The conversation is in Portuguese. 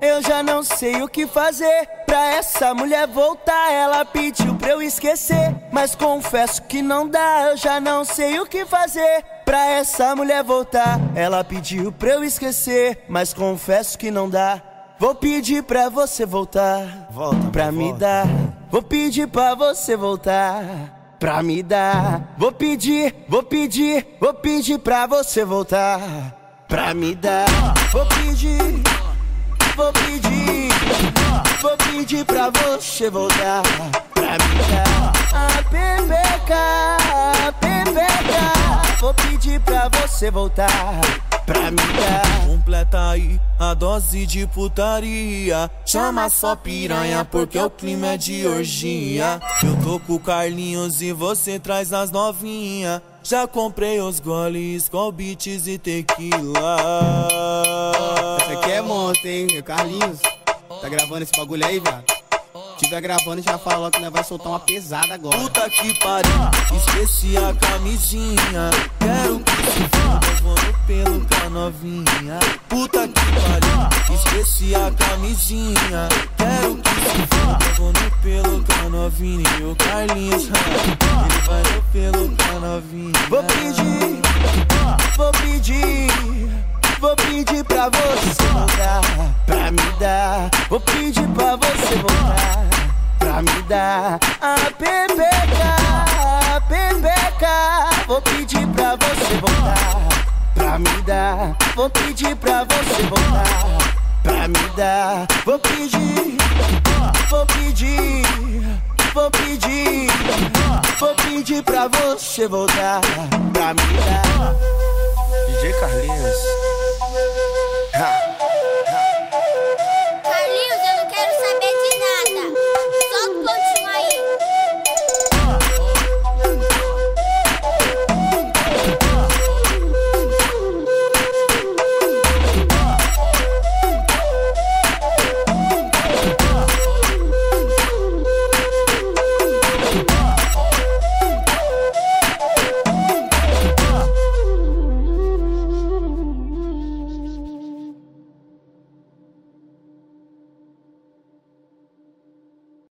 Eu já não sei o que fazer pra essa mulher voltar. Ela pediu pra eu esquecer, mas confesso que não dá. Eu já não sei o que fazer pra essa mulher voltar. Ela pediu pra eu esquecer, mas confesso que não dá. Vou pedir pra você voltar, Volta, pra volta. me dar. Vou pedir pra você voltar, pra me dar. Vou pedir, vou pedir, vou pedir pra você voltar, pra me dar. Vou pedir. Vou pedir, vou pedir pra você voltar pra mim a a pepeca. Vou pedir pra você voltar pra mim. Completa aí a dose de putaria. Chama só piranha porque o clima é de orgia. Eu tô com o Carlinhos e você traz as novinha. Já comprei os goles com beats e tequila. Esse aqui é monstro, hein? Meu Carlinhos. Tá gravando esse bagulho aí, viado? Tiver gravando, já fala logo que nós vai soltar uma pesada agora. Puta que pariu, esqueci a camisinha. Quero que se foda, novinha. Puta que pariu, esqueci a camisinha. Quero que se foda, vou no pelo novinha. E o Carlinhos, ele vai no pelo novinha. Vou pedir, vou pedir, vou pedir pra você voltar pra me dar. Vou pedir pra você voltar pra me dar a pepeca, a pepeca. Vou pedir pra você voltar pra me dar. Vou pedir pra você voltar pra me dar. Vou pedir, vou pedir. Vou pedir, vou pedir pra você voltar pra me dar. DJ Carlinhos.